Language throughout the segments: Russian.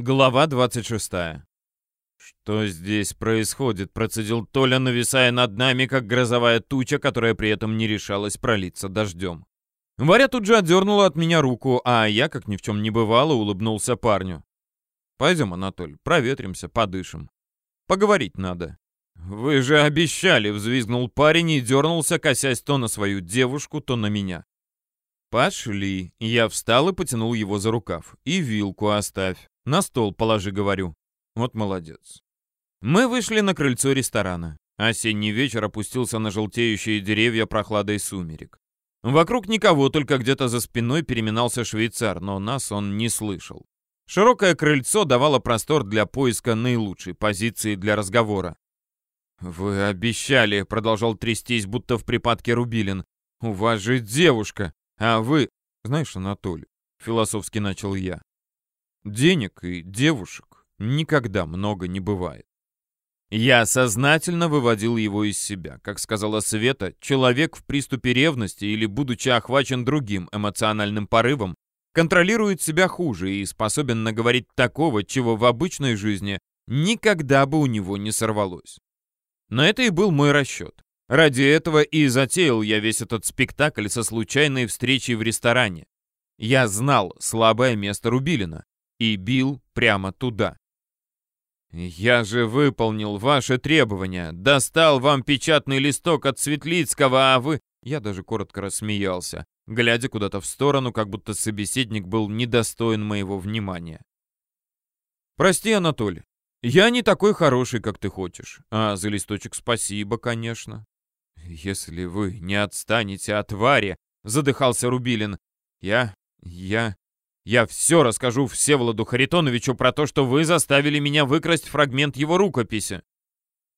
Глава 26. «Что здесь происходит?» — процедил Толя, нависая над нами, как грозовая туча, которая при этом не решалась пролиться дождем. Варя тут же отдернула от меня руку, а я, как ни в чем не бывало, улыбнулся парню. «Пойдем, Анатоль, проветримся, подышим. Поговорить надо». «Вы же обещали!» — взвизгнул парень и дернулся, косясь то на свою девушку, то на меня. «Пошли!» — я встал и потянул его за рукав. «И вилку оставь. На стол положи, говорю. Вот молодец. Мы вышли на крыльцо ресторана. Осенний вечер опустился на желтеющие деревья прохладой сумерек. Вокруг никого, только где-то за спиной переминался швейцар, но нас он не слышал. Широкое крыльцо давало простор для поиска наилучшей позиции для разговора. «Вы обещали», — продолжал трястись, будто в припадке Рубилин. «У вас же девушка, а вы...» «Знаешь, Анатолий», — философски начал я, Денег и девушек никогда много не бывает. Я сознательно выводил его из себя. Как сказала Света, человек в приступе ревности или будучи охвачен другим эмоциональным порывом, контролирует себя хуже и способен наговорить такого, чего в обычной жизни никогда бы у него не сорвалось. Но это и был мой расчет. Ради этого и затеял я весь этот спектакль со случайной встречей в ресторане. Я знал слабое место Рубилина и бил прямо туда. «Я же выполнил ваши требования, достал вам печатный листок от Светлицкого, а вы...» Я даже коротко рассмеялся, глядя куда-то в сторону, как будто собеседник был недостоин моего внимания. «Прости, Анатолий, я не такой хороший, как ты хочешь. А за листочек спасибо, конечно». «Если вы не отстанете от Вари», — задыхался Рубилин, — «я... я... Я все расскажу Всеволоду Харитоновичу про то, что вы заставили меня выкрасть фрагмент его рукописи.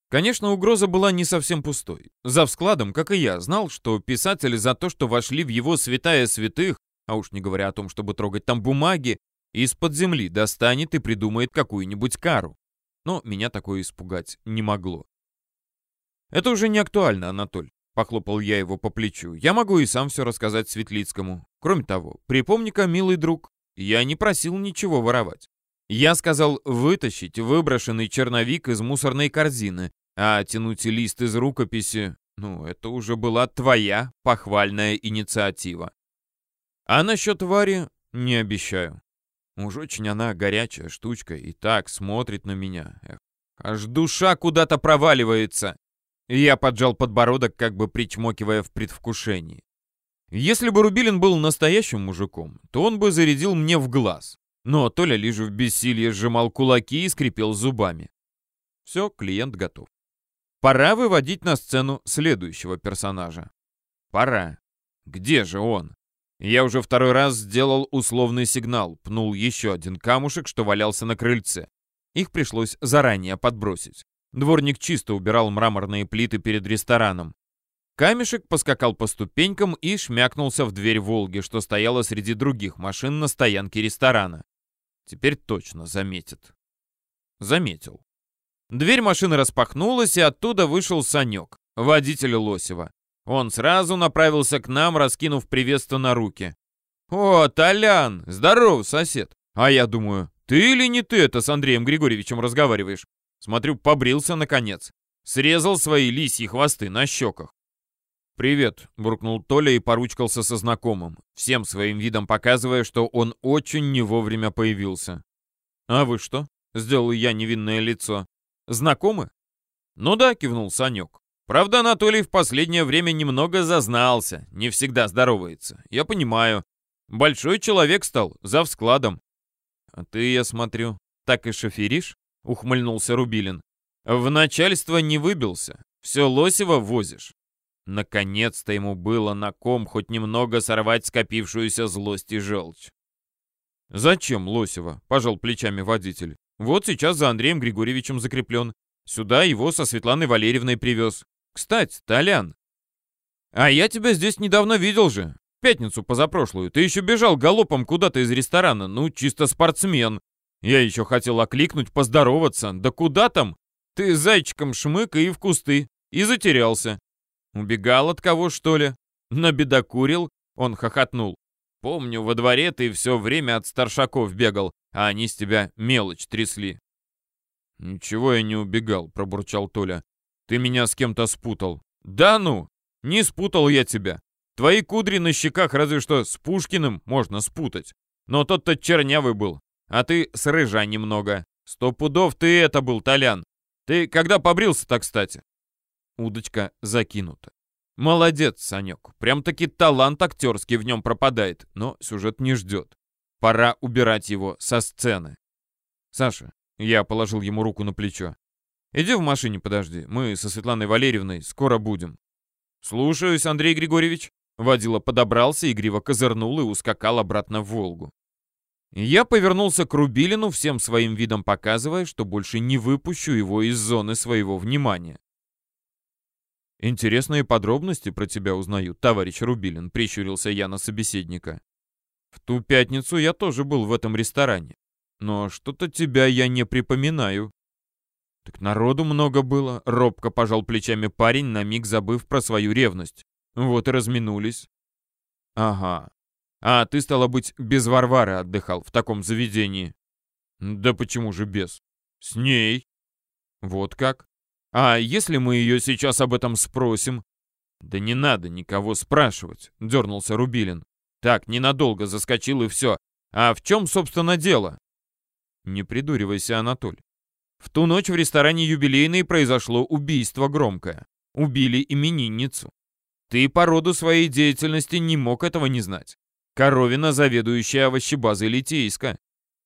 Конечно, угроза была не совсем пустой. За складом, как и я, знал, что писатель за то, что вошли в его святая святых, а уж не говоря о том, чтобы трогать там бумаги, из-под земли достанет и придумает какую-нибудь кару. Но меня такое испугать не могло. Это уже не актуально, Анатоль. Похлопал я его по плечу. Я могу и сам все рассказать Светлицкому. Кроме того, припомни-ка, милый друг, я не просил ничего воровать. Я сказал вытащить выброшенный черновик из мусорной корзины, а тянуть лист из рукописи, ну, это уже была твоя похвальная инициатива. А насчет Вари не обещаю. Уж очень она горячая штучка и так смотрит на меня. Эх, аж душа куда-то проваливается. Я поджал подбородок, как бы причмокивая в предвкушении. Если бы Рубилин был настоящим мужиком, то он бы зарядил мне в глаз. Но Толя лишь в бессилии сжимал кулаки и скрипел зубами. Все, клиент готов. Пора выводить на сцену следующего персонажа. Пора. Где же он? Я уже второй раз сделал условный сигнал, пнул еще один камушек, что валялся на крыльце. Их пришлось заранее подбросить. Дворник чисто убирал мраморные плиты перед рестораном. Камешек поскакал по ступенькам и шмякнулся в дверь «Волги», что стояла среди других машин на стоянке ресторана. Теперь точно заметит. Заметил. Дверь машины распахнулась, и оттуда вышел Санек, водитель Лосева. Он сразу направился к нам, раскинув приветствие на руки. «О, Толян! Здоров, сосед!» А я думаю, ты или не ты это с Андреем Григорьевичем разговариваешь? Смотрю, побрился наконец. Срезал свои лисьи хвосты на щеках. «Привет», — буркнул Толя и поручкался со знакомым, всем своим видом показывая, что он очень не вовремя появился. «А вы что?» — сделал я невинное лицо. «Знакомы?» «Ну да», — кивнул Санек. «Правда, Анатолий в последнее время немного зазнался, не всегда здоровается. Я понимаю. Большой человек стал, за складом». «А ты, я смотрю, так и шоферишь?» — ухмыльнулся Рубилин. «В начальство не выбился. Все Лосева возишь. Наконец-то ему было на ком хоть немного сорвать скопившуюся злость и желчь. «Зачем Лосева?» — пожал плечами водитель. «Вот сейчас за Андреем Григорьевичем закреплен. Сюда его со Светланой Валерьевной привез. Кстати, Толян, а я тебя здесь недавно видел же. Пятницу позапрошлую. Ты еще бежал галопом куда-то из ресторана. Ну, чисто спортсмен. Я еще хотел окликнуть, поздороваться. Да куда там? Ты зайчиком шмык и в кусты. И затерялся. Убегал от кого, что ли? Набедокурил? Он хохотнул. Помню, во дворе ты все время от старшаков бегал. а они с тебя мелочь трясли». «Ничего я не убегал», — пробурчал Толя. «Ты меня с кем-то спутал». «Да ну! Не спутал я тебя. Твои кудри на щеках разве что с Пушкиным можно спутать. Но тот-то чернявый был, а ты с рыжа немного. Сто пудов ты это был, Толян. Ты когда побрился-то, кстати?» Удочка закинута. Молодец, Санек. Прям-таки талант актерский в нем пропадает, но сюжет не ждет. Пора убирать его со сцены. Саша, я положил ему руку на плечо. Иди в машине подожди, мы со Светланой Валерьевной скоро будем. Слушаюсь, Андрей Григорьевич. Водила подобрался, игриво козырнул и ускакал обратно в Волгу. Я повернулся к Рубилину, всем своим видом показывая, что больше не выпущу его из зоны своего внимания. «Интересные подробности про тебя узнаю, товарищ Рубилин», — прищурился я на собеседника. «В ту пятницу я тоже был в этом ресторане, но что-то тебя я не припоминаю». «Так народу много было», — робко пожал плечами парень, на миг забыв про свою ревность. Вот и разминулись. «Ага. А ты, стало быть, без Варвары отдыхал в таком заведении?» «Да почему же без? С ней». «Вот как? А если мы ее сейчас об этом спросим?» «Да не надо никого спрашивать», — дернулся Рубилин. «Так, ненадолго заскочил и все. А в чем, собственно, дело?» «Не придуривайся, Анатоль. В ту ночь в ресторане «Юбилейный» произошло убийство громкое. Убили именинницу. Ты по роду своей деятельности не мог этого не знать. Коровина, заведующая овощебазой Литейска.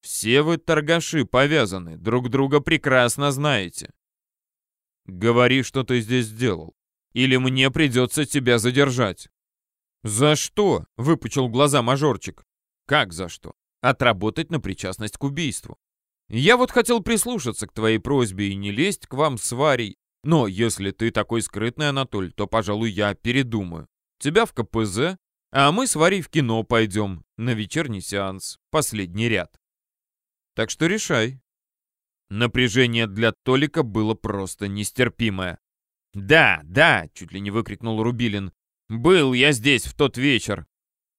Все вы, торгаши, повязаны, друг друга прекрасно знаете. Говори, что ты здесь сделал, или мне придется тебя задержать. За что? Выпучил глаза мажорчик. Как за что? Отработать на причастность к убийству. Я вот хотел прислушаться к твоей просьбе и не лезть к вам с Варей. Но если ты такой скрытный, Анатоль, то, пожалуй, я передумаю. Тебя в КПЗ, а мы с Варей в кино пойдем на вечерний сеанс, последний ряд. Так что решай. Напряжение для Толика было просто нестерпимое. «Да, да!» — чуть ли не выкрикнул Рубилин. «Был я здесь в тот вечер!»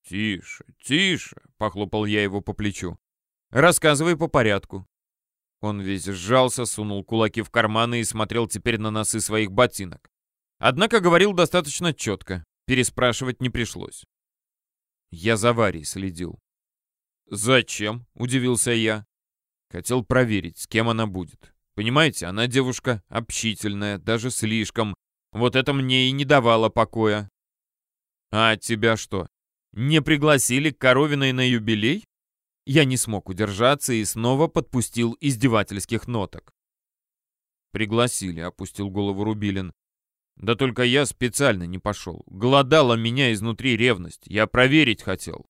«Тише, тише!» — похлопал я его по плечу. «Рассказывай по порядку. Он весь сжался, сунул кулаки в карманы и смотрел теперь на носы своих ботинок. Однако говорил достаточно четко, переспрашивать не пришлось. Я за Варей следил. «Зачем?» — удивился я. Хотел проверить, с кем она будет. Понимаете, она девушка общительная, даже слишком. Вот это мне и не давало покоя. А тебя что, не пригласили к Коровиной на юбилей? Я не смог удержаться и снова подпустил издевательских ноток. «Пригласили», — опустил голову Рубилин. «Да только я специально не пошел. Голодала меня изнутри ревность. Я проверить хотел.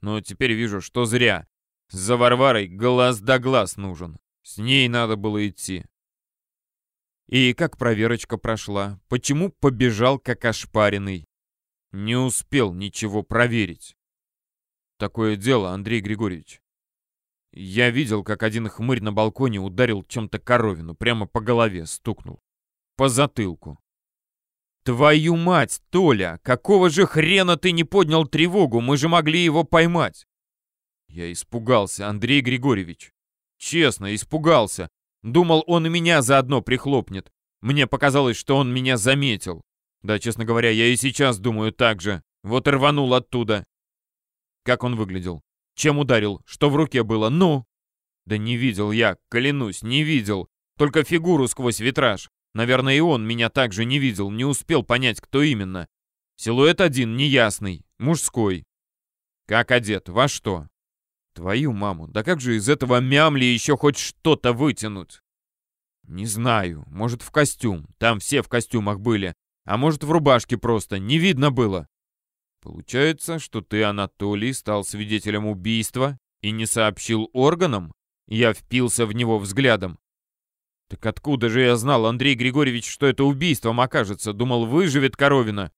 Но теперь вижу, что зря. За Варварой глаз да глаз нужен. С ней надо было идти». И как проверочка прошла? Почему побежал как ошпаренный? Не успел ничего проверить такое дело, Андрей Григорьевич. Я видел, как один хмырь на балконе ударил чем-то коровину, прямо по голове стукнул. По затылку. «Твою мать, Толя! Какого же хрена ты не поднял тревогу? Мы же могли его поймать!» Я испугался, Андрей Григорьевич. Честно, испугался. Думал, он и меня заодно прихлопнет. Мне показалось, что он меня заметил. Да, честно говоря, я и сейчас думаю так же. Вот рванул оттуда. Как он выглядел? Чем ударил? Что в руке было? Ну? Да не видел я, клянусь, не видел. Только фигуру сквозь витраж. Наверное, и он меня также не видел, не успел понять, кто именно. Силуэт один, неясный, мужской. Как одет? Во что? Твою маму, да как же из этого мямли еще хоть что-то вытянуть? Не знаю, может в костюм, там все в костюмах были. А может в рубашке просто, не видно было. Получается, что ты, Анатолий, стал свидетелем убийства и не сообщил органам? Я впился в него взглядом. Так откуда же я знал, Андрей Григорьевич, что это убийством окажется? Думал, выживет Коровина.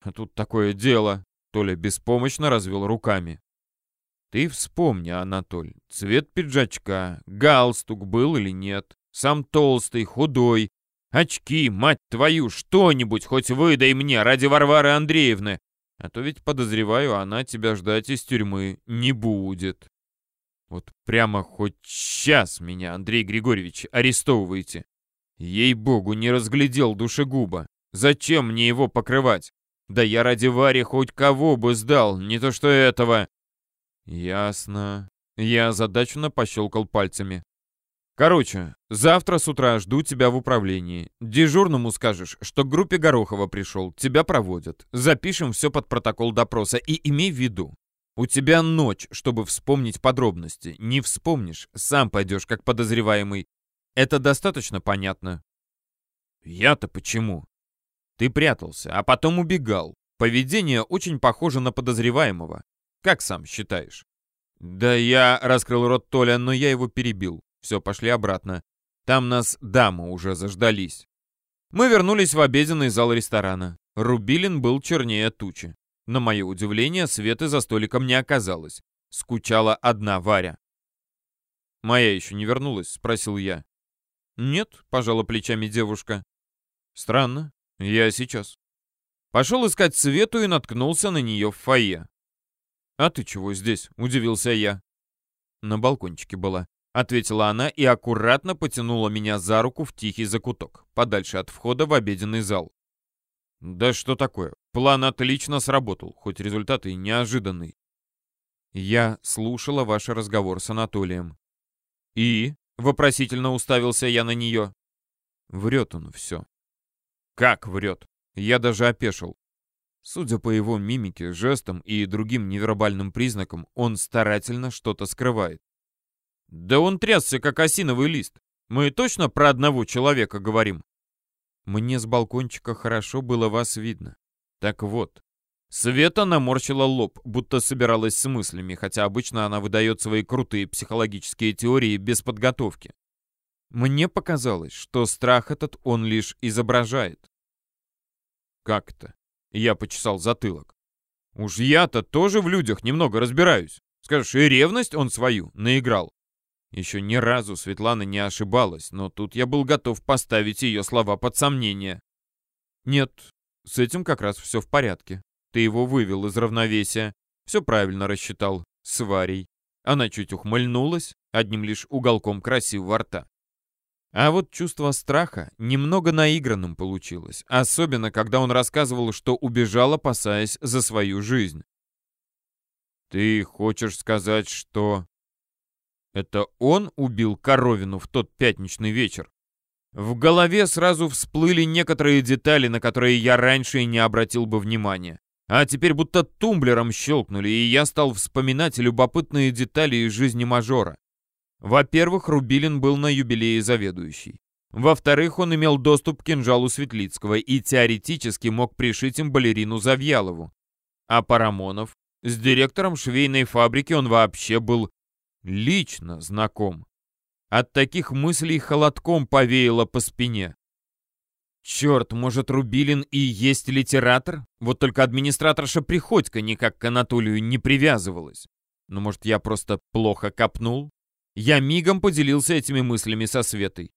А тут такое дело. Толя беспомощно развел руками. Ты вспомни, Анатоль, цвет пиджачка, галстук был или нет, сам толстый, худой, очки, мать твою, что-нибудь хоть выдай мне ради Варвары Андреевны, а то ведь, подозреваю, она тебя ждать из тюрьмы не будет. Вот прямо хоть сейчас меня, Андрей Григорьевич, арестовываете. Ей-богу, не разглядел душегуба. Зачем мне его покрывать? Да я ради Вари хоть кого бы сдал, не то что этого. Ясно. Я озадаченно пощелкал пальцами. Короче, завтра с утра жду тебя в управлении. Дежурному скажешь, что к группе Горохова пришел, тебя проводят. Запишем все под протокол допроса и имей в виду. У тебя ночь, чтобы вспомнить подробности. Не вспомнишь, сам пойдешь как подозреваемый. Это достаточно понятно? Я-то почему? Ты прятался, а потом убегал. Поведение очень похоже на подозреваемого. Как сам считаешь? Да я раскрыл рот Толя, но я его перебил. Все, пошли обратно. Там нас дамы уже заждались. Мы вернулись в обеденный зал ресторана. Рубилин был чернее тучи. На мое удивление, Светы за столиком не оказалось. Скучала одна Варя. «Моя еще не вернулась?» — спросил я. «Нет», — пожала плечами девушка. «Странно. Я сейчас». Пошел искать Свету и наткнулся на нее в фойе. «А ты чего здесь?» — удивился я. На балкончике была. — ответила она и аккуратно потянула меня за руку в тихий закуток, подальше от входа в обеденный зал. «Да что такое? План отлично сработал, хоть результат и неожиданный». Я слушала ваш разговор с Анатолием. «И?» — вопросительно уставился я на нее. Врет он все. «Как врет?» Я даже опешил. Судя по его мимике, жестам и другим невербальным признакам, он старательно что-то скрывает. Да он трясся, как осиновый лист. Мы точно про одного человека говорим? Мне с балкончика хорошо было вас видно. Так вот, Света наморщила лоб, будто собиралась с мыслями, хотя обычно она выдает свои крутые психологические теории без подготовки. Мне показалось, что страх этот он лишь изображает. Как это? Я почесал затылок. Уж я-то тоже в людях немного разбираюсь. Скажешь, и ревность он свою наиграл. Еще ни разу Светлана не ошибалась, но тут я был готов поставить ее слова под сомнение. «Нет, с этим как раз все в порядке. Ты его вывел из равновесия. Все правильно рассчитал. С Варей». Она чуть ухмыльнулась, одним лишь уголком красивого рта. А вот чувство страха немного наигранным получилось, особенно когда он рассказывал, что убежал, опасаясь за свою жизнь. «Ты хочешь сказать, что...» Это он убил Коровину в тот пятничный вечер? В голове сразу всплыли некоторые детали, на которые я раньше и не обратил бы внимания. А теперь будто тумблером щелкнули, и я стал вспоминать любопытные детали из жизни мажора. Во-первых, Рубилин был на юбилее заведующий. Во-вторых, он имел доступ к кинжалу Светлицкого и теоретически мог пришить им балерину Завьялову. А Парамонов? С директором швейной фабрики он вообще был лично знаком. От таких мыслей холодком повеяло по спине. Черт, может, Рубилин и есть литератор? Вот только администраторша Приходько никак к Анатолию не привязывалась. Ну, может, я просто плохо копнул? Я мигом поделился этими мыслями со Светой.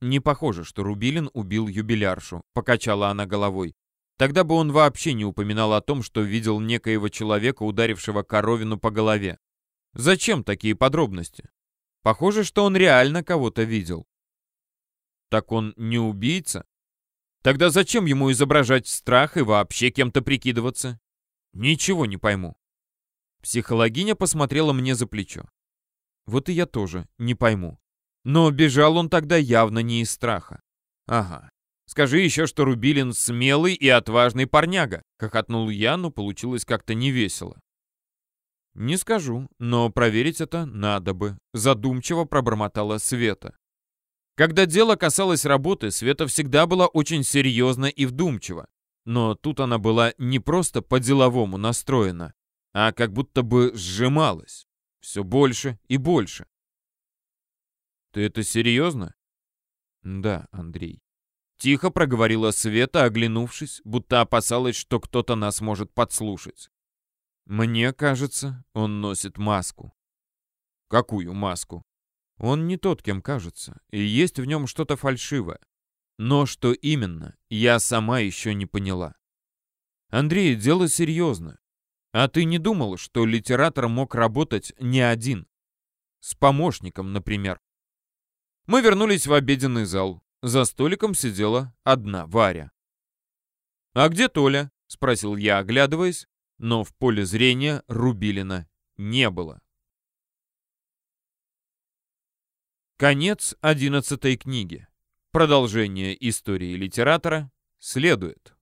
Не похоже, что Рубилин убил юбиляршу, покачала она головой. Тогда бы он вообще не упоминал о том, что видел некоего человека, ударившего коровину по голове. Зачем такие подробности? Похоже, что он реально кого-то видел. Так он не убийца? Тогда зачем ему изображать страх и вообще кем-то прикидываться? Ничего не пойму. Психологиня посмотрела мне за плечо. Вот и я тоже не пойму. Но бежал он тогда явно не из страха. Ага. Скажи еще, что Рубилин смелый и отважный парняга. Хохотнул я, но получилось как-то невесело. «Не скажу, но проверить это надо бы», — задумчиво пробормотала Света. Когда дело касалось работы, Света всегда была очень серьезна и вдумчива. Но тут она была не просто по-деловому настроена, а как будто бы сжималась. Все больше и больше. «Ты это серьезно?» «Да, Андрей». Тихо проговорила Света, оглянувшись, будто опасалась, что кто-то нас может подслушать. Мне кажется, он носит маску. Какую маску? Он не тот, кем кажется, и есть в нем что-то фальшивое. Но что именно, я сама еще не поняла. Андрей, дело серьезно. А ты не думал, что литератор мог работать не один, С помощником, например. Мы вернулись в обеденный зал. За столиком сидела одна Варя. «А где Толя?» — спросил я, оглядываясь, но в поле зрения Рубилина не было. Конец одиннадцатой книги. Продолжение истории литератора следует.